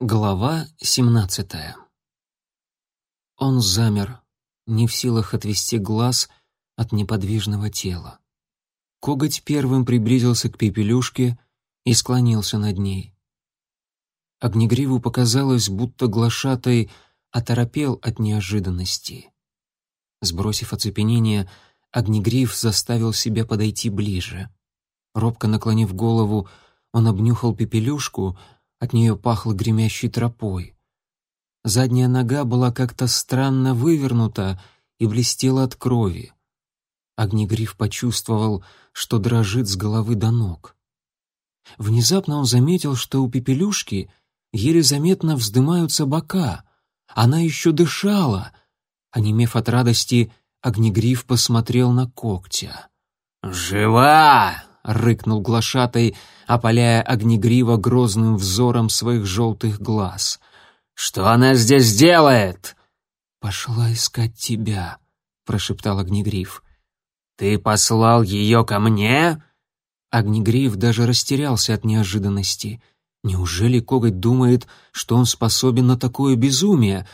Глава семнадцатая. Он замер, не в силах отвести глаз от неподвижного тела. Коготь первым приблизился к пепелюшке и склонился над ней. Огнегриву показалось, будто глашатай оторопел от неожиданности. Сбросив оцепенение, Огнегрив заставил себя подойти ближе. Робко наклонив голову, он обнюхал пепелюшку — от нее пахло гремящей тропой. Задняя нога была как-то странно вывернута и блестела от крови. Огнегриф почувствовал, что дрожит с головы до ног. Внезапно он заметил, что у пепелюшки еле заметно вздымаются бока. Она еще дышала. Онемев от радости, Огнегриф посмотрел на когтя. «Жива!» — рыкнул глашатай, опаляя огнегрива грозным взором своих желтых глаз. «Что она здесь делает?» «Пошла искать тебя», — прошептал огнегрив. «Ты послал ее ко мне?» Огнегрив даже растерялся от неожиданности. Неужели коготь думает, что он способен на такое безумие?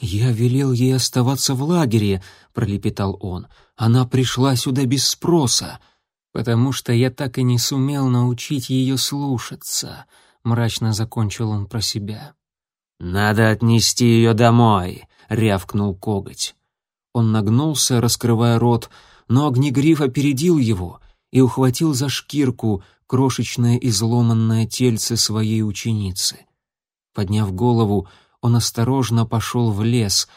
«Я велел ей оставаться в лагере», — пролепетал он. «Она пришла сюда без спроса» потому что я так и не сумел научить ее слушаться», — мрачно закончил он про себя. «Надо отнести ее домой», — рявкнул коготь. Он нагнулся, раскрывая рот, но огнегриф опередил его и ухватил за шкирку крошечное изломанное тельце своей ученицы. Подняв голову, он осторожно пошел в лес.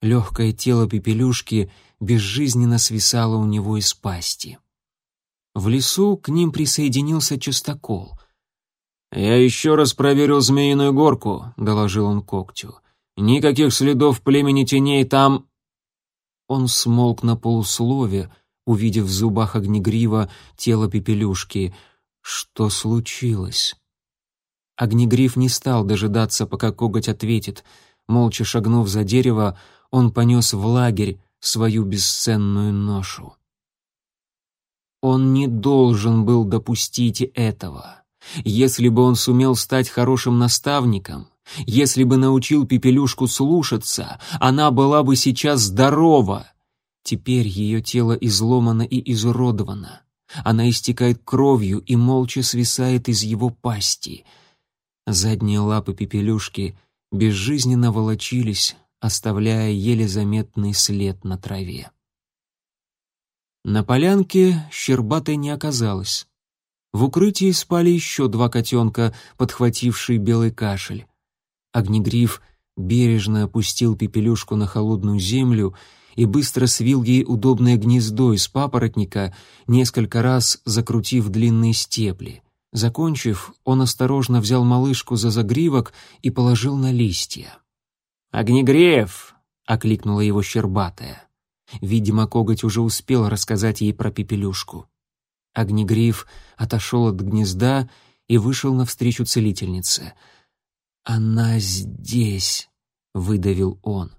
Легкое тело пепелюшки безжизненно свисало у него из пасти. В лесу к ним присоединился частокол. «Я еще раз проверил Змеиную горку», — доложил он когтю. «Никаких следов племени теней там...» Он смолк на полуслове, увидев в зубах огнегрива тело пепелюшки. Что случилось? Огнегрив не стал дожидаться, пока коготь ответит. Молча шагнув за дерево, он понес в лагерь свою бесценную ношу. Он не должен был допустить этого. Если бы он сумел стать хорошим наставником, если бы научил Пепелюшку слушаться, она была бы сейчас здорова. Теперь ее тело изломано и изуродовано. Она истекает кровью и молча свисает из его пасти. Задние лапы Пепелюшки безжизненно волочились, оставляя еле заметный след на траве. На полянке щербатой не оказалось. В укрытии спали еще два котенка, подхватившие белый кашель. Огнегриф бережно опустил пепелюшку на холодную землю и быстро свил ей удобное гнездо из папоротника, несколько раз закрутив длинные стебли. Закончив, он осторожно взял малышку за загривок и положил на листья. «Огнегриф!» — окликнула его щербатая. Видимо, коготь уже успел рассказать ей про пепелюшку. Огнегриф отошел от гнезда и вышел навстречу целительнице. «Она здесь», — выдавил он.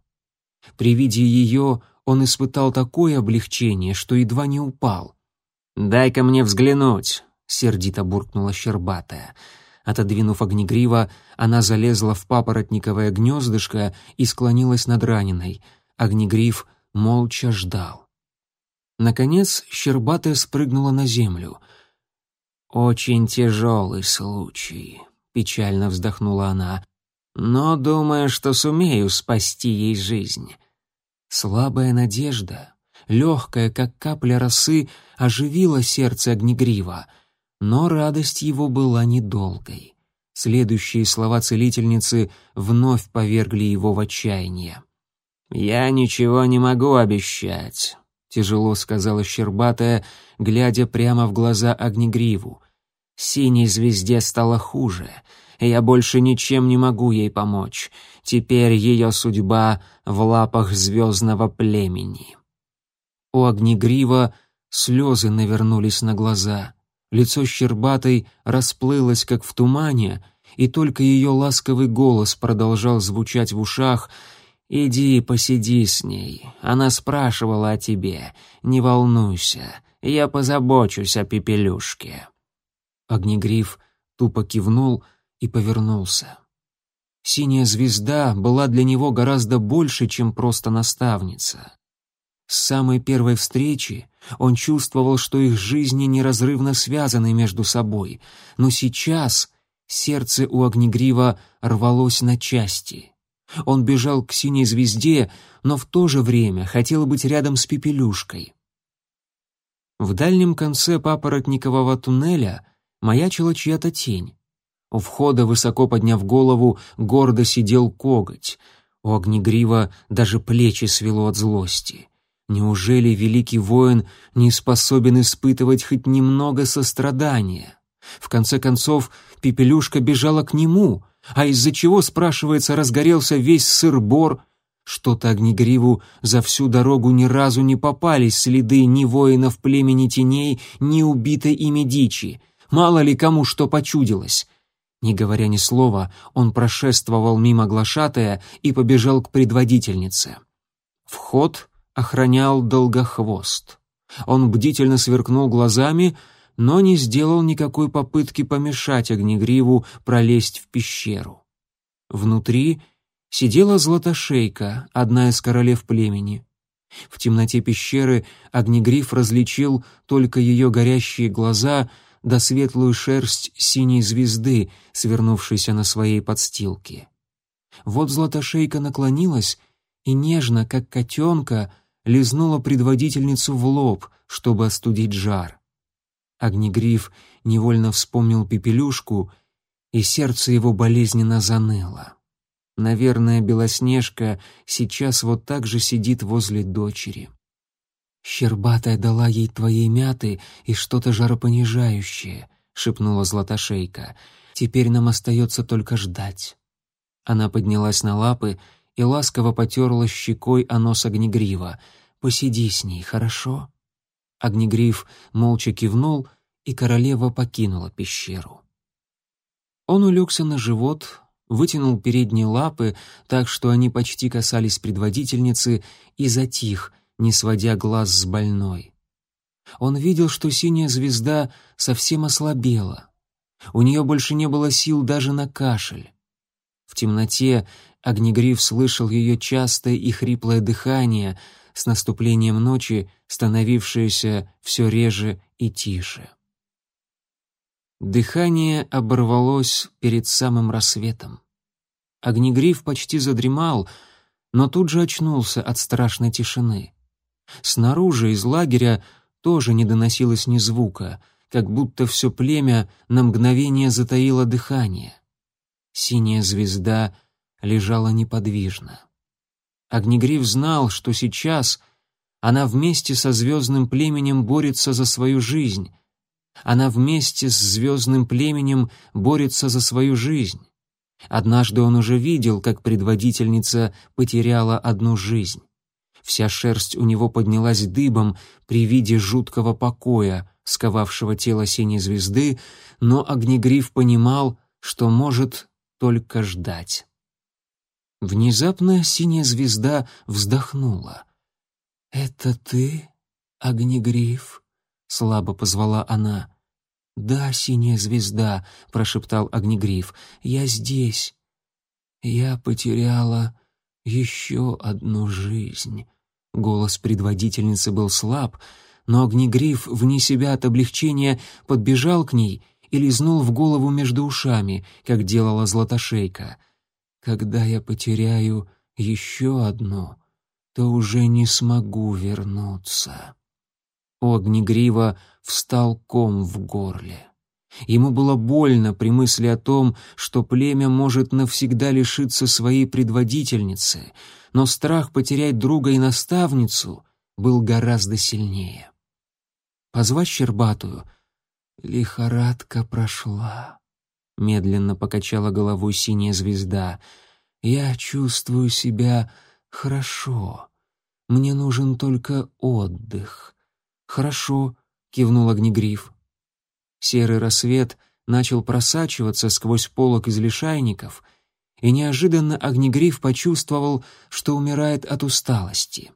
При виде ее он испытал такое облегчение, что едва не упал. «Дай-ка мне взглянуть», — сердито буркнула Щербатая. Отодвинув огнегрива, она залезла в папоротниковое гнездышко и склонилась над раненой. Огнегриф молча ждал. Наконец Щербатая спрыгнула на землю. «Очень тяжелый случай», — печально вздохнула она, «но думаю, что сумею спасти ей жизнь». Слабая надежда, легкая, как капля росы, оживила сердце Огнегрива, но радость его была недолгой. Следующие слова целительницы вновь повергли его в отчаяние. «Я ничего не могу обещать», — тяжело сказала Щербатая, глядя прямо в глаза Огнегриву. «Синей звезде стало хуже. Я больше ничем не могу ей помочь. Теперь ее судьба в лапах звездного племени». У Огнегрива слезы навернулись на глаза. Лицо Щербатой расплылось, как в тумане, и только ее ласковый голос продолжал звучать в ушах — «Иди посиди с ней. Она спрашивала о тебе. Не волнуйся, я позабочусь о пепелюшке». Огнегриф тупо кивнул и повернулся. Синяя звезда была для него гораздо больше, чем просто наставница. С самой первой встречи он чувствовал, что их жизни неразрывно связаны между собой, но сейчас сердце у Огнегрива рвалось на части. Он бежал к синей звезде, но в то же время хотел быть рядом с Пепелюшкой. В дальнем конце папоротникового туннеля маячила чья-то тень. У входа, высоко подняв голову, гордо сидел коготь. У Огнегрива даже плечи свело от злости. Неужели великий воин не способен испытывать хоть немного сострадания? В конце концов, Пепелюшка бежала к нему, а из-за чего, спрашивается, разгорелся весь сыр-бор? Что-то Огнегриву за всю дорогу ни разу не попались следы ни воинов племени теней, ни убитой ими дичи. Мало ли кому что почудилось. Не говоря ни слова, он прошествовал мимо глашатая и побежал к предводительнице. Вход охранял Долгохвост. Он бдительно сверкнул глазами, но не сделал никакой попытки помешать Огнегриву пролезть в пещеру. Внутри сидела Златошейка, одна из королев племени. В темноте пещеры Огнегриф различил только ее горящие глаза да светлую шерсть синей звезды, свернувшейся на своей подстилке. Вот Златошейка наклонилась и нежно, как котенка, лизнула предводительницу в лоб, чтобы остудить жар. Огнегриф невольно вспомнил пепелюшку, и сердце его болезненно заныло. Наверное, Белоснежка сейчас вот так же сидит возле дочери. «Щербатая дала ей твоей мяты и что-то жаропонижающее», — шепнула Златошейка. «Теперь нам остается только ждать». Она поднялась на лапы и ласково потерла щекой о нос Огнегрива. «Посиди с ней, хорошо?» Огнегриф молча кивнул, и королева покинула пещеру. Он улегся на живот, вытянул передние лапы так, что они почти касались предводительницы, и затих, не сводя глаз с больной. Он видел, что синяя звезда совсем ослабела. У нее больше не было сил даже на кашель. В темноте Огнегриф слышал ее частое и хриплое дыхание, с наступлением ночи становившееся все реже и тише. Дыхание оборвалось перед самым рассветом. Огнегриф почти задремал, но тут же очнулся от страшной тишины. Снаружи из лагеря тоже не доносилось ни звука, как будто все племя на мгновение затаило дыхание. Синяя звезда лежала неподвижно. Огнегриф знал, что сейчас она вместе со звездным племенем борется за свою жизнь. Она вместе с звездным племенем борется за свою жизнь. Однажды он уже видел, как предводительница потеряла одну жизнь. Вся шерсть у него поднялась дыбом при виде жуткого покоя, сковавшего тело синей звезды, но Огнегриф понимал, что может только ждать. Внезапно синяя звезда вздохнула. «Это ты, Огнегриф?» — слабо позвала она. «Да, синяя звезда», — прошептал Огнегриф, — «я здесь. Я потеряла еще одну жизнь». Голос предводительницы был слаб, но Огнегриф вне себя от облегчения подбежал к ней и лизнул в голову между ушами, как делала Златошейка. «Когда я потеряю еще одну, то уже не смогу вернуться». Огнегрива встал ком в горле. Ему было больно при мысли о том, что племя может навсегда лишиться своей предводительницы, но страх потерять друга и наставницу был гораздо сильнее. Позвать Щербатую лихорадка прошла. Медленно покачала головой синяя звезда. Я чувствую себя хорошо. Мне нужен только отдых. Хорошо, кивнул Огнегриф. Серый рассвет начал просачиваться сквозь полок из лишайников, и неожиданно Огнегриф почувствовал, что умирает от усталости.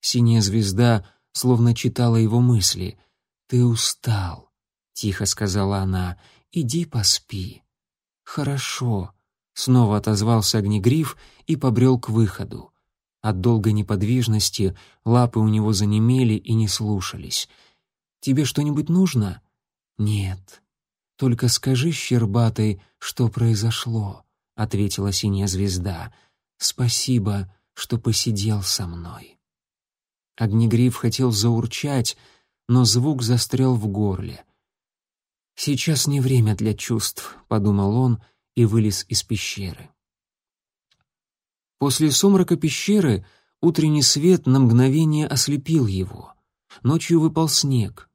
Синяя звезда словно читала его мысли. «Ты устал», — тихо сказала она, — «иди поспи». «Хорошо», — снова отозвался Огнегриф и побрел к выходу. От долгой неподвижности лапы у него занемели и не слушались. «Тебе что-нибудь нужно?» «Нет. Только скажи, Щербатой, что произошло», — ответила синяя звезда. «Спасибо, что посидел со мной». Огнегриф хотел заурчать, но звук застрял в горле. «Сейчас не время для чувств», — подумал он и вылез из пещеры. После сумрака пещеры утренний свет на мгновение ослепил его. Ночью выпал снег.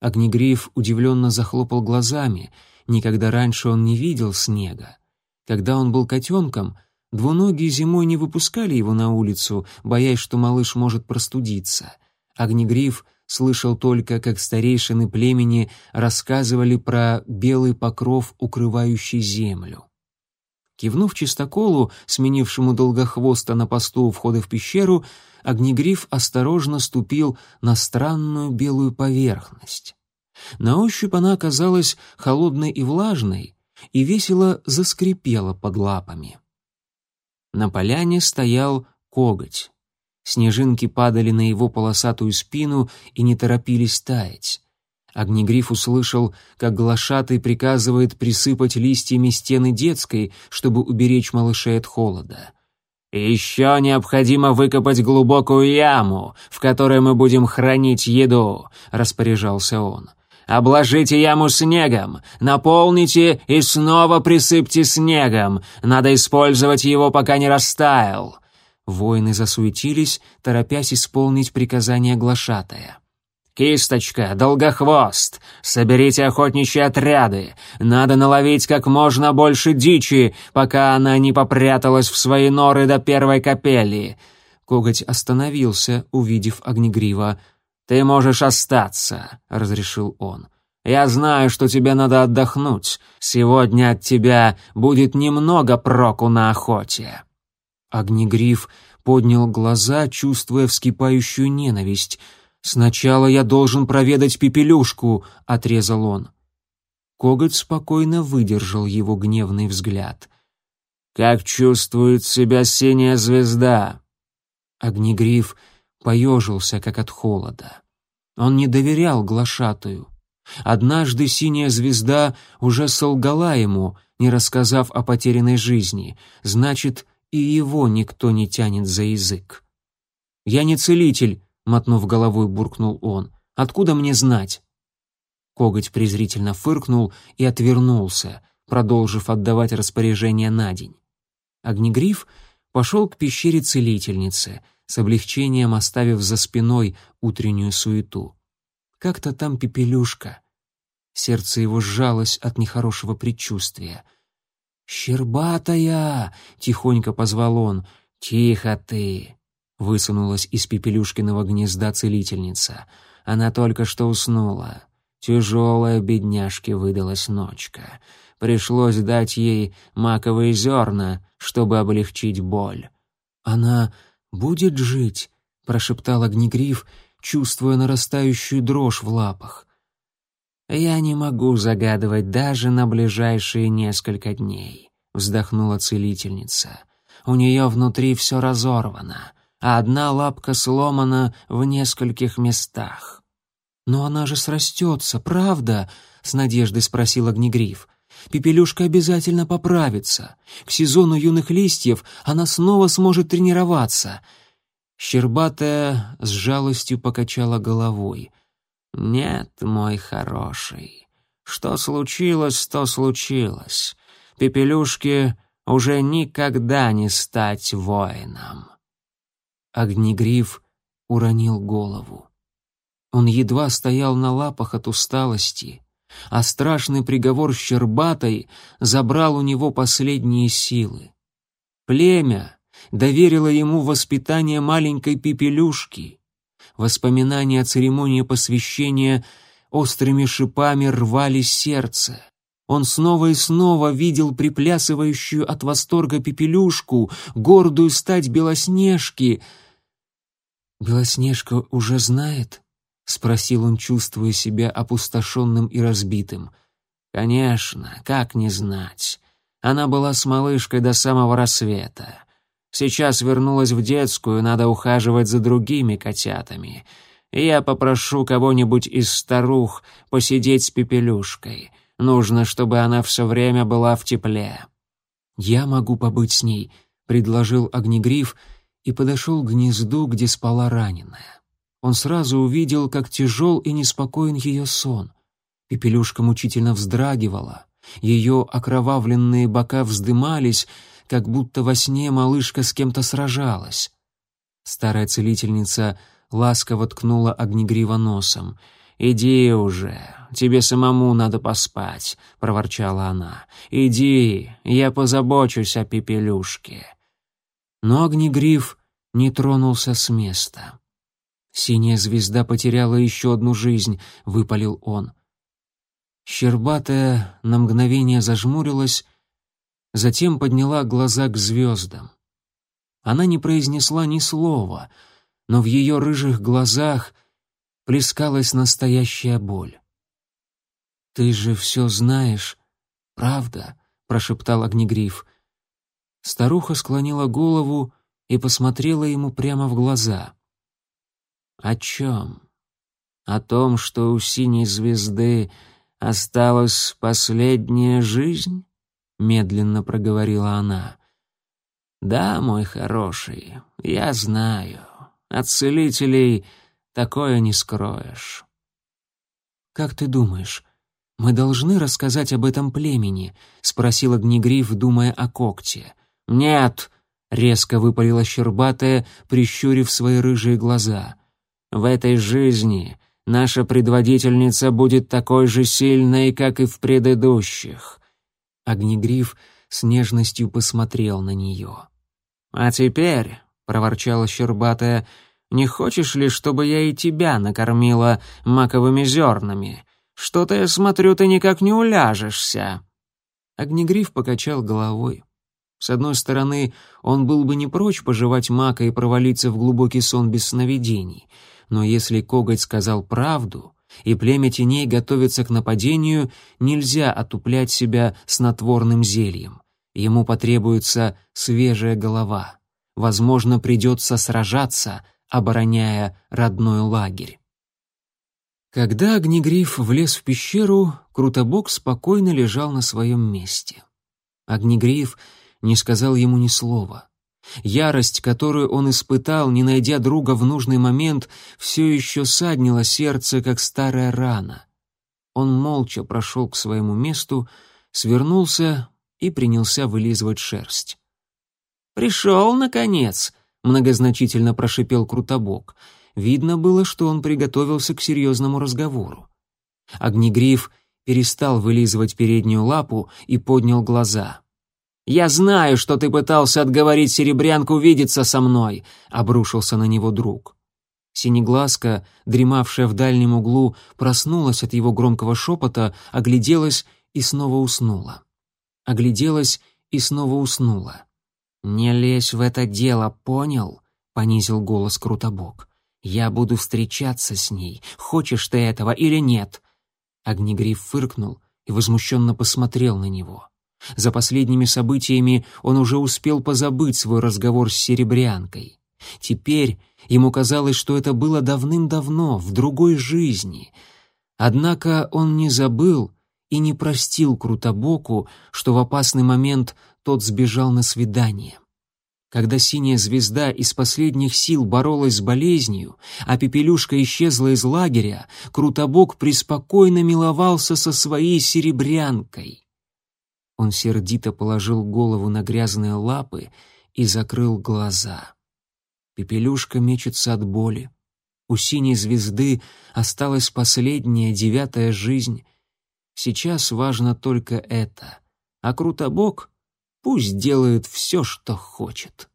Огнегриф удивленно захлопал глазами. Никогда раньше он не видел снега. Когда он был котенком, двуногие зимой не выпускали его на улицу, боясь, что малыш может простудиться. Огнегриф слышал только, как старейшины племени рассказывали про белый покров, укрывающий землю. Кивнув чистоколу, сменившему долгохвоста на посту у входа в пещеру, Огнегриф осторожно ступил на странную белую поверхность. На ощупь она оказалась холодной и влажной и весело заскрипела под лапами. На поляне стоял коготь. Снежинки падали на его полосатую спину и не торопились таять. Огнегриф услышал, как глашатый приказывает присыпать листьями стены детской, чтобы уберечь малышей от холода. «Еще необходимо выкопать глубокую яму, в которой мы будем хранить еду», — распоряжался он. «Обложите яму снегом, наполните и снова присыпьте снегом. Надо использовать его, пока не растаял». Воины засуетились, торопясь исполнить приказание глашатая. «Кисточка, долгохвост, соберите охотничьи отряды. Надо наловить как можно больше дичи, пока она не попряталась в свои норы до первой капели». Коготь остановился, увидев Огнегрива. «Ты можешь остаться», — разрешил он. «Я знаю, что тебе надо отдохнуть. Сегодня от тебя будет немного проку на охоте». Огнегриф поднял глаза, чувствуя вскипающую ненависть. «Сначала я должен проведать Пепелюшку», — отрезал он. Коготь спокойно выдержал его гневный взгляд. «Как чувствует себя синяя звезда?» Огнегриф поежился, как от холода. Он не доверял глашатую. Однажды синяя звезда уже солгала ему, не рассказав о потерянной жизни. Значит, и его никто не тянет за язык. «Я не целитель», — мотнув головой, буркнул он. «Откуда мне знать?» Коготь презрительно фыркнул и отвернулся, продолжив отдавать распоряжение на день. Огнегриф пошел к пещере целительницы, с облегчением оставив за спиной утреннюю суету. Как-то там пепелюшка. Сердце его сжалось от нехорошего предчувствия — «Щербатая!» — тихонько позвал он. «Тихо ты!» — высунулась из пепелюшкиного гнезда целительница. Она только что уснула. Тяжелая бедняжке выдалась ночка. Пришлось дать ей маковые зерна, чтобы облегчить боль. «Она будет жить?» — прошептал Огнегриф, чувствуя нарастающую дрожь в лапах. «Я не могу загадывать даже на ближайшие несколько дней», — вздохнула целительница. «У нее внутри все разорвано, а одна лапка сломана в нескольких местах». «Но она же срастется, правда?» — с надеждой спросил Огнегриф. «Пепелюшка обязательно поправится. К сезону юных листьев она снова сможет тренироваться». Щербатая с жалостью покачала головой — «Нет, мой хороший. Что случилось, то случилось. Пепелюшке уже никогда не стать воином». Огнегриф уронил голову. Он едва стоял на лапах от усталости, а страшный приговор Щербатой забрал у него последние силы. Племя доверило ему воспитание маленькой пепелюшки, Воспоминания о церемонии посвящения острыми шипами рвали сердце. Он снова и снова видел приплясывающую от восторга пепелюшку, гордую стать Белоснежки. «Белоснежка уже знает?» — спросил он, чувствуя себя опустошенным и разбитым. «Конечно, как не знать. Она была с малышкой до самого рассвета. Сейчас вернулась в детскую, надо ухаживать за другими котятами. Я попрошу кого-нибудь из старух посидеть с Пепелюшкой. Нужно, чтобы она все время была в тепле». «Я могу побыть с ней», — предложил Огнегриф и подошел к гнезду, где спала раненая. Он сразу увидел, как тяжел и неспокоен ее сон. Пепелюшка мучительно вздрагивала, ее окровавленные бока вздымались, как будто во сне малышка с кем-то сражалась. Старая целительница ласково ткнула огнегрива носом. «Иди уже, тебе самому надо поспать», — проворчала она. «Иди, я позабочусь о пепелюшке». Но огнегриф не тронулся с места. «Синяя звезда потеряла еще одну жизнь», — выпалил он. Щербатая на мгновение зажмурилась, затем подняла глаза к звездам. Она не произнесла ни слова, но в ее рыжих глазах плескалась настоящая боль. «Ты же все знаешь, правда?» — прошептал Огнегриф. Старуха склонила голову и посмотрела ему прямо в глаза. «О чем?» «О том, что у синей звезды осталась последняя жизнь?» — медленно проговорила она. «Да, мой хороший, я знаю. От целителей такое не скроешь». «Как ты думаешь, мы должны рассказать об этом племени?» — спросил Огнегриф, думая о когте. «Нет!» — резко выпалила Щербатая, прищурив свои рыжие глаза. «В этой жизни наша предводительница будет такой же сильной, как и в предыдущих». Огнегриф с нежностью посмотрел на нее. «А теперь», — проворчала Щербатая, — «не хочешь ли, чтобы я и тебя накормила маковыми зернами? Что-то я смотрю, ты никак не уляжешься». Огнегриф покачал головой. С одной стороны, он был бы не прочь пожевать мака и провалиться в глубокий сон без сновидений, но если коготь сказал правду, и племя теней готовится к нападению, нельзя отуплять себя снотворным зельем. Ему потребуется свежая голова. Возможно, придется сражаться, обороняя родной лагерь. Когда Огнегриф влез в пещеру, Крутобок спокойно лежал на своем месте. Огнегриф не сказал ему ни слова. Ярость, которую он испытал, не найдя друга в нужный момент, все еще саднила сердце, как старая рана. Он молча прошел к своему месту, свернулся и принялся вылизывать шерсть. «Пришел, наконец!» — многозначительно прошипел Крутобок. Видно было, что он приготовился к серьезному разговору. Огнегриф перестал вылизывать переднюю лапу и поднял глаза. «Я знаю, что ты пытался отговорить серебрянку видеться со мной», — обрушился на него друг. Синеглазка, дремавшая в дальнем углу, проснулась от его громкого шепота, огляделась и снова уснула. Огляделась и снова уснула. «Не лезь в это дело, понял?» — понизил голос Крутобок. «Я буду встречаться с ней, хочешь ты этого или нет?» Огнегриф фыркнул и возмущенно посмотрел на него. За последними событиями он уже успел позабыть свой разговор с серебрянкой. Теперь ему казалось, что это было давным-давно, в другой жизни. Однако он не забыл и не простил Крутобоку, что в опасный момент тот сбежал на свидание. Когда синяя звезда из последних сил боролась с болезнью, а пепелюшка исчезла из лагеря, Крутобок преспокойно миловался со своей серебрянкой. Он сердито положил голову на грязные лапы и закрыл глаза. Пепелюшка мечется от боли. У синей звезды осталась последняя, девятая жизнь. Сейчас важно только это. А Крутобок пусть делает все, что хочет.